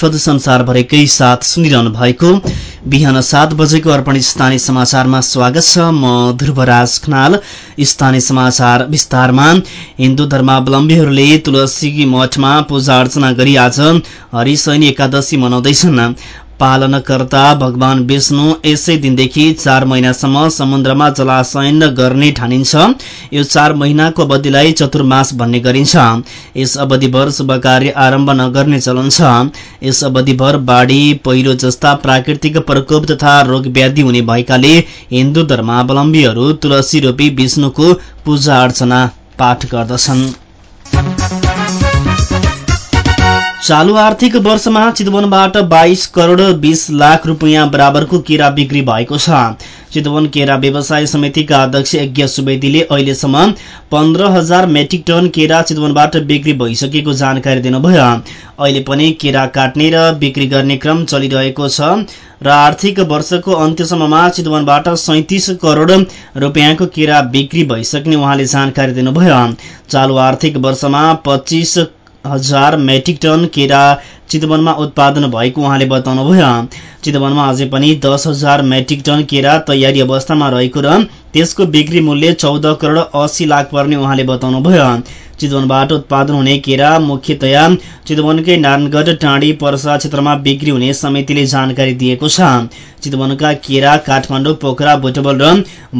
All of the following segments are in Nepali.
प्रदूषण सारभरिकै साथ सुनिरहनु भएको बिहान सात बजेको अर्पण स्थानीय समाचारमा स्वागत छ। म ध्रुवराज खनाल। स्थानीय समाचार विस्तारमा। हिन्दू धर्मावलम्बीहरूले तुलसी मठमा पूजा अर्चना गरी आज हरिशैनी एकादशी मनाउँदैछन्। पालनकर्ता भगवान विष्णु यसै दिनदेखि चार महिनासम्म समुद्रमा जलाशयन गर्ने ठानिन्छ। यो चार महिनाको अवधिलाई चतुर्मास भन्ने गरिन्छ। यस अवधिभर शुभ कार्य आरम्भ नगर्ने चलन छ। यस अवधिभर बाढी पहिरो जस्ता प्राकृतिक प्रकोप तथा रोग व्याधि हुने भएकाले हिन्दू धर्मावलम्बीहरू तुलसी रोपी विष्णुको पूजा अर्चना पाठ गर्दछन्। चालु आर्थिक वर्षमा चितवनबाट बाइस करोड़ बीस लाख रुपियाँ बराबरको केरा बिक्री भएको छ। चितवन केरा व्यवसाय समितिका अध्यक्ष यज्ञ सुवेदीले अहिलेसम्म पन्ध्र हजार मेट्रिक टन केरा चितवनबाट बिक्री भइसकेको जानकारी दिनुभयो। अहिले पनि केरा काट्ने र बिक्री गर्ने क्रम चलिरहेको छ र आर्थिक वर्षको अन्त्यसम्ममा चितवनबाट सैतिस करोड़ रुपियाँको केरा बिक्री भइसक्ने उहाँले जानकारी दिनुभयो। चालु आर्थिक वर्षमा पच्चीस हजार मेट्रिक टन केरा चितवनमा उत्पादन भएको उहाँले बताउनुभयो। चितवनमा अझै पनि दस हजार मेट्रिक टन केरा तयारी अवस्थामा रहेको र त्यसको बिक्री मूल्य चौध करोड़ अस्सी लाख पर्ने उहाँले बताउनुभयो। चितवनबाट उत्पादन हुने केरा मुख्यतया चितवनकै नारायणगढ टाँडी पर्सा क्षेत्रमा बिक्री हुने समितिले जानकारी दिएको छ। चितवनका केरा काठमाडौँ पोखरा बुटबल र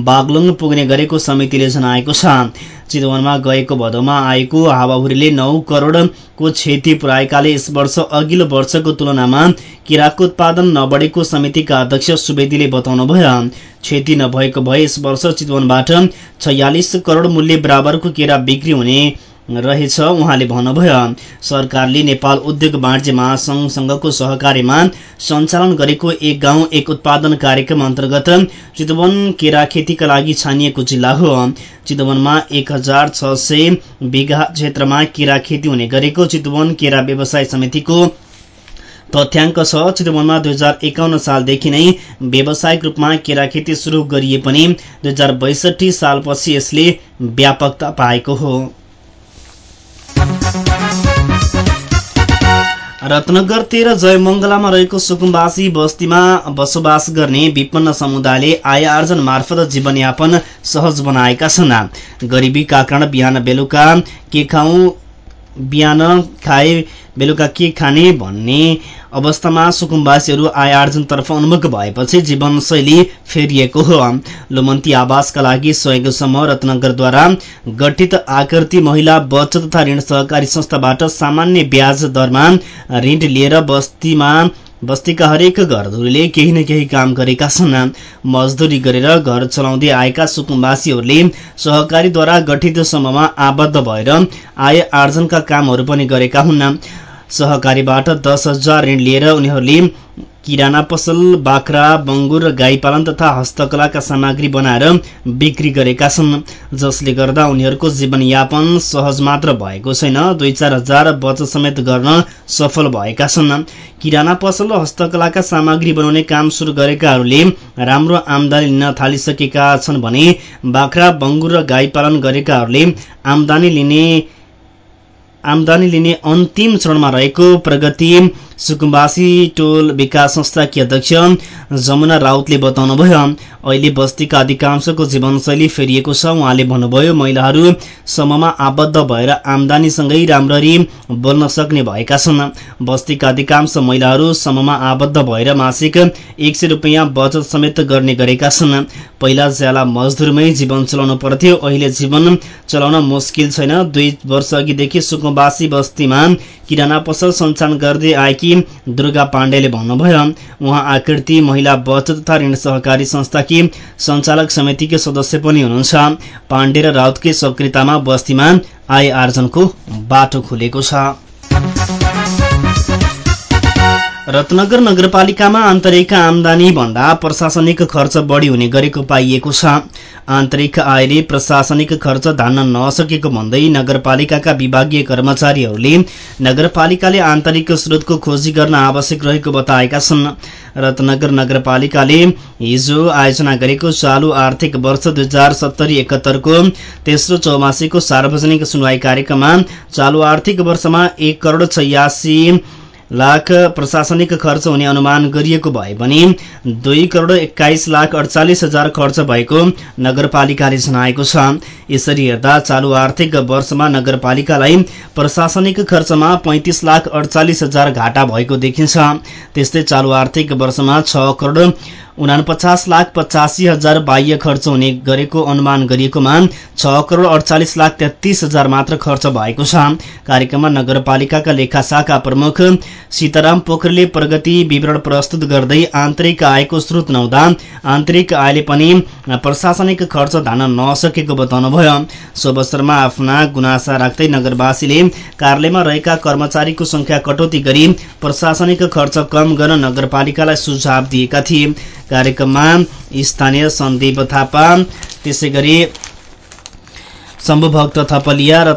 बागलुङ पुग्ने गरेको समितिले जनाएको छ। चितवनमा गएको भदौमा आएको हावाहुरीले नौ करोड़को क्षति पुर्याएकाले यस वर्ष अघिल्लो वर्षको तुलनामा केराको उत्पादन नबढेको समितिका अध्यक्ष सुवेदीले बताउनुभयो क्षति नभएको भए यस वर्ष चितवनबाट छयालिस करोड़ मूल्य बराबरको केरा बिक्री हुने रहेछ। उहाँले भन्नुभयो सरकारले नेपाल उद्योग वाणिज्य महासंघसँगको सहकार्यमा सञ्चालन गरेको एक गाउँ एक उत्पादन कार्यक्रम अन्तर्गत चितवन केरा खेतीका लागि छानिएको जिल्ला हो। चितवनमा एक हजार छ सय बिघा क्षेत्रमा केरा खेती हुने गरेको चितवन केरा व्यवसाय समितिको तथ्याङ्क छ। चितवनमा दुई हजार एकाउन्न सालदेखि नै व्यावसायिक रूपमा केरा खेती शुरू गरिए पनि दुई हजार बैसठी सालपछि यसले व्यापकता पाएको हो। रत्नगर तेह्र जयमंगलामा रहेको सुकुम्बासी बस्तीमा बसोबास गर्ने विपन्न समुदायले आय आर्जन मार्फत जीवनयापन सहज बनाएका छन्। गरिबीका कारण बिहान बेलुका के खाउँ बिहान खाए बेलुका के खाने भन्ने अवस्थामा सुकुम्बासीहरू आय आर्जनतर्फ उन्मुख भएपछि जीवनशैली फेरिएको हो। लोमन्ती आवासका लागि सहयोगसम्म रत्नगरद्वारा गठित आकृति महिला बचत तथा ऋण सहकारी संस्थाबाट सामान्य ब्याज दरमा ऋण लिएर बस्तीमा बस्तीका हरेक घरधुरीले केही न केही काम गरेका छन्। मजदुरी गरेर घर चलाउँदै आएका सुकुम्बासीहरूले सहकारीद्वारा गठित समूहमा आबद्ध भएर आय आर्जनका कामहरू पनि गरेका हुन्। सहकारीबाट दस हजार ऋण लिएर उनीहरूले किराना पसल बाख्रा बङ्गुर र गाई पालन तथा हस्तकलाका सामग्री बनाएर बिक्री गरेका छन् जसले गर्दा उनीहरूको जीवनयापन सहज मात्र भएको छैन। दुई चार हजार बचत समेत गर्न सफल भएका छन्। किराना पसल र हस्तकलाका सामग्री बनाउने काम सुरु गरेकाहरूले राम्रो आमदानी लिन थालिसकेका छन् भने बाख्रा बङ्गुर र गाई पालन गरेकाहरूले आमदानी लिने आमदानी लिने अन्तिम चरणमा रहेको प्रगति सुकुम्बासी टोल विकास संस्थाकी अध्यक्ष जमुना राउतले बताउनुभयो अहिले बस्तीका अधिकांशको जीवनशैली फेरिएको छ। उहाँले भन्नुभयो महिलाहरू समूहमा आबद्ध भएर आमदानीसँगै राम्ररी बोल्न सक्ने भएका छन्। बस्तीका अधिकांश महिलाहरू समूहमा आबद्ध भएर मासिक एक सय बचत समेत गर्ने गरेका छन्। पहिला ज्याला मजदुरमै जीवन चलाउनु पर्थ्यो अहिले जीवन चलाउन मुस्किल छैन। दुई वर्ष अघिदेखि सुकुम्बासी बस्तीमा किराना पसल सञ्चालन गर्दै आएकी दुर्गा पाण्डेले भन्नुभयो उहाँ आकृति महिला बचत तथा ऋण सहकारी संस्थाकी सञ्चालक समितिकै सदस्य पनि हुनुहुन्छ। पाण्डे र राउतकै सक्रियतामा बस्तीमा आय आर्जनको बाटो खुलेको छ। रत्नगर नगरपालिकामा आन्तरिक आमदानी भन्दा प्रशासनिक खर्च बढी हुने गरेको पाइएको छ। आन्तरिक आयले प्रशासनिक खर्च धान्न नसकेको भन्दै नगरपालिकाका विभागीय कर्मचारीहरूले नगरपालिकाले आन्तरिक स्रोतको खोजी गर्न आवश्यक रहेको बताएका छन्। रत्नगर नगरपालिकाले हिजो आयोजना गरेको चालु आर्थिक वर्ष दुई हजार सत्तरी एकहत्तरको तेस्रो चौमासीको सार्वजनिक सुनवाई कार्यक्रममा चालु आर्थिक वर्षमा एक करोड़ छयासी लाख प्रशासनिक खर्च हुने अनुमान गरिएको भए पनि दुई करोड एक्काइस लाख अडचालिस हजार खर्च भएको नगरपालिकाले जनाएको छ। यसरी हेर्दा चालु आर्थिक वर्षमा नगरपालिकालाई प्रशासनिक खर्चमा पैंतिस लाख अडचालिस हजार घाटा भएको देखिन्छ। त्यस्तै चालु आर्थिक वर्षमा छ करोड उनापचास लाख पचासी हजार बाह्य खर्च हुने गरेको अनुमान गरिएकोमा छ करोड़ अडचालिस लाख तेत्तीस हजार मात्र खर्च भएको छ। कार्यक्रममा नगरपालिकाका लेखा शाखा प्रमुख सीताराम पोखरेलले प्रगति विवरण प्रस्तुत गर्दै आन्तरिक आयको स्रोत नहुँदा आन्तरिक आयले पनि प्रशासनिक खर्च धान्न नसकेको बताउनुभयो। सो अवसरमा आफ्ना गुनासा राख्दै नगरवासीले कार्यालयमा रहेका कर्मचारीको संख्या कटौती गरी प्रशासनिक खर्च कम गर्न नगरपालिकालाई सुझाव दिएका थिए। कार्यक्रममा स्थानीय सन्दीप थापा त्यसै गरी शम्भुभक्त थपलिया र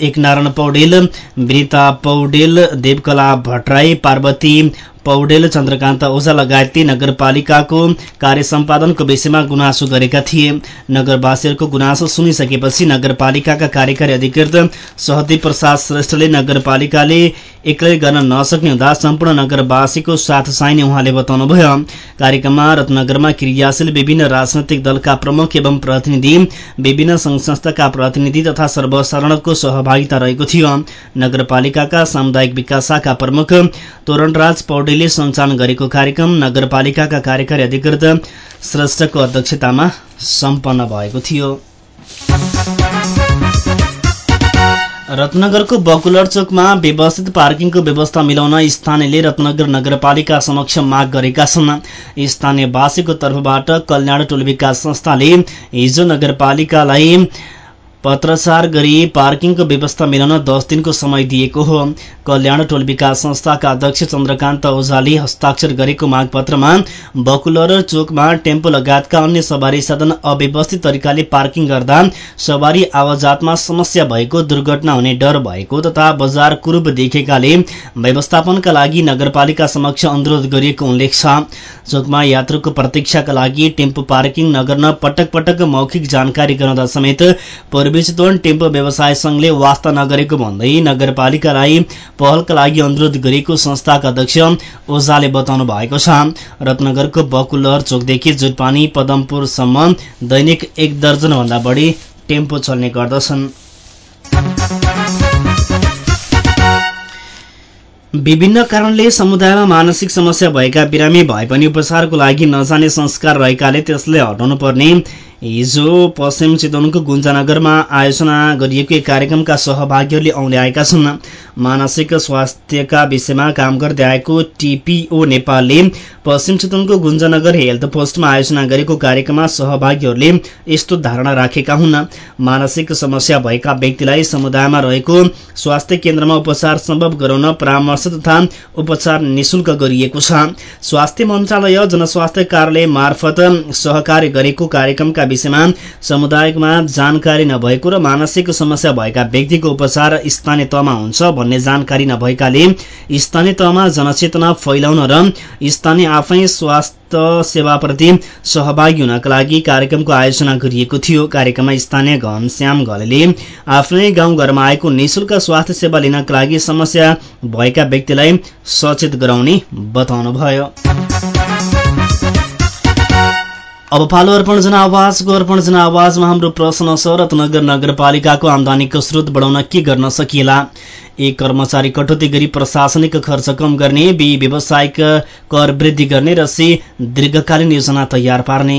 एकनारायण पौडेल वृता पौडेल देवकला भट्टराई पार्वती पौडेल चन्द्रकान्त ओझा लगायतले नगरपालिकाको कार्य सम्पादनको विषयमा गुनासो गरेका थिए। नगरवासीहरूको गुनासो सुनिसकेपछि नगरपालिकाका कार्यकारी अधिकृत सहदेव प्रसाद श्रेष्ठले नगरपालिकाले एक्लै गर्न नसक्ने हुँदा सम्पूर्ण नगरवासीको साथ चाहिने उहाँले बताउनुभयो। कार्यक्रममा रत्नगरमा क्रियाशील विभिन्न राजनैतिक दलका प्रमुख एवं प्रतिनिधि विभिन्न संघ संस्थाका प्रतिनिधि तथा सर्वसाधारणको सहभागिता रहेको थियो। नगरपालिकाका सामुदायिक विकास शाखा प्रमुख तोरणराज पौडेलले सञ्चालन गरेको कार्यक्रम नगरपालिकाका कार्यकारी अधिकृत श्रेष्ठको अध्यक्षतामा सम्पन्न भएको थियो। रत्नगरको बकुलर चोकमा व्यवस्थित पार्किङको व्यवस्था मिलाउन स्थानीयले रत्नगर नगरपालिका समक्ष माग गरेका छन्। स्थानीयवासीको तर्फबाट कल्याण टोल विकास संस्थाले हिजो नगरपालिकालाई पत्रचार गरी पार्किङको व्यवस्था मिलाउन दस दिनको समय दिएको हो। कल्याण टोल विकास संस्थाका अध्यक्ष चन्द्रकान्त ओझाले हस्ताक्षर गरेको मागपत्रमा बकुलर चोकमा टेम्पो लगायतका अन्य सवारी साधन अव्यवस्थित तरिकाले पार्किङ गर्दा सवारी आवाजातमा समस्या भएको दुर्घटना हुने डर भएको तथा बजार कुरूप देखेकाले व्यवस्थापनका लागि नगरपालिका समक्ष अनुरोध गरिएको उल्लेख छ। चोकमा यात्रुको प्रतीक्षाका लागि टेम्पो पार्किङ नगर्न पटक पटक मौखिक जानकारी गराउँदा समेत चितवन टेम्पो व्यवसाय संघले वास्ता नगरेको भन्दै नगरपालिकालाई पहलका लागि अनुरोध गरेको संस्थाका अध्यक्ष ओझाले बताउनु भएको छ। रत्नगरको बकुलहर चोकदेखि जुटपानी पदमपुरसम्म दैनिक एक दर्जन भन्दा बढी टेम्पो चल्ने गर्दछन्। विभिन्न कारणले समुदायमा मानसिक समस्या भएका बिरामी भए पनि उपचारको लागि नजाने संस्कार रहेकाले त्यसलाई हटाउनु पर्ने हिजो पश्चिम चितवनको गुन्जानगरमा आयोजना गरिएको एक कार्यक्रमका सहभागीहरूले आउँदै आएका छन्। मानसिक स्वास्थ्यका विषयमा काम गर्दै आएको टिपिओ नेपालले पश्चिम चितवनको गुन्जानगर हेल्थ पोस्टमा आयोजना गरेको कार्यक्रममा सहभागीहरूले यस्तो धारणा राखेका हुन्। मानसिक समस्या भएका व्यक्तिलाई समुदायमा रहेको स्वास्थ्य केन्द्रमा उपचार सम्भव गराउन परामर्श तथा उपचार निशुल्क गरिएको छ। स्वास्थ्य मन्त्रालय जनस्वास्थ्य कार्यालय मार्फत सहकार्य गरेको कार्यक्रमका विषयमा समुदायमा जानकारी नभएको र मानसिक समस्या भएका व्यक्तिको उपचार स्थानीय तहमा हुन्छ भन्ने जानकारी नभएकाले स्थानीय तहमा जनचेतना फैलाउन र स्थानीय आफै स्वास्थ्य सेवाप्रति सहभागी हुनका लागि कार्यक्रमको आयोजना गरिएको थियो। कार्यक्रममा स्थानीय घनश्याम घलेले आफ्नै गाउँघरमा आएको निशुल्क स्वास्थ्य सेवा लिनका लागि समस्या भएका व्यक्तिलाई सचेत गराउने बताउनुभयो। अब पालो अर्पण जनावाजको अर्पण जनावाजमा हाम्रो प्रश्न छ रत्नगर नगरपालिकाको आमदानीको स्रोत बढाउन के गर्न सकिएला? एक कर्मचारी कटौती गरी प्रशासनिक खर्च कम गर्ने बी व्यावसायिक कर वृद्धि गर्ने र सी दीर्घकालीन योजना तयार पार्ने।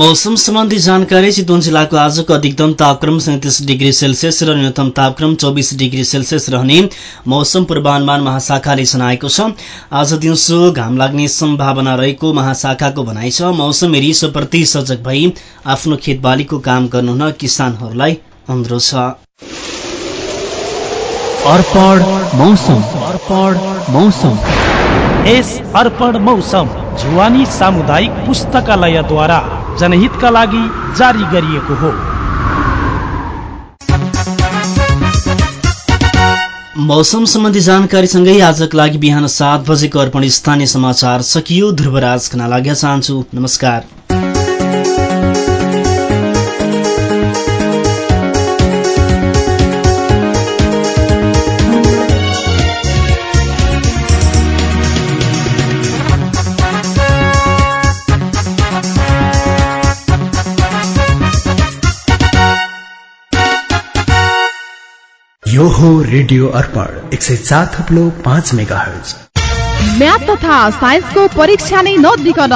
मौसम सम्बन्धी जानकारी चितवन जिल्लाको आजको अधिकतम तापक्रम सैतिस डिग्री सेल्सियस र न्यूनतम तापक्रम चौबिस डिग्री सेल्सियस रहने मौसम पूर्वानुमान महाशाखाले जनाएको छ। आज दिउँसो घाम लाग्ने सम्भावना रहेको महाशाखाको भनाइ छ। मौसम रिसोप्रति सजग भई आफ्नो खेतबालीको काम गर्नुहुन किसानहरूलाई अनुरोध छ। अर्पण मौसम। अर्पण मौसम। यस अर्पण मौसम जुवानी सामुदायिक पुस्तकालयद्वारा। जनहितका लागि जारी गरिएको हो। मौसम सम्बन्धी जानकारीसँगै आजको लागि बिहान सात बजेको अर्पण स्थानीय समाचार सकियो। ध्रुवराज खना लाग्न चाहन्छु। नमस्कार। यो हो रेडियो अर्पण एक सय चार थप्लो पाँच मेगा हर्ज म्याथ तथा साइन्सको परीक्षा नै नदिकन।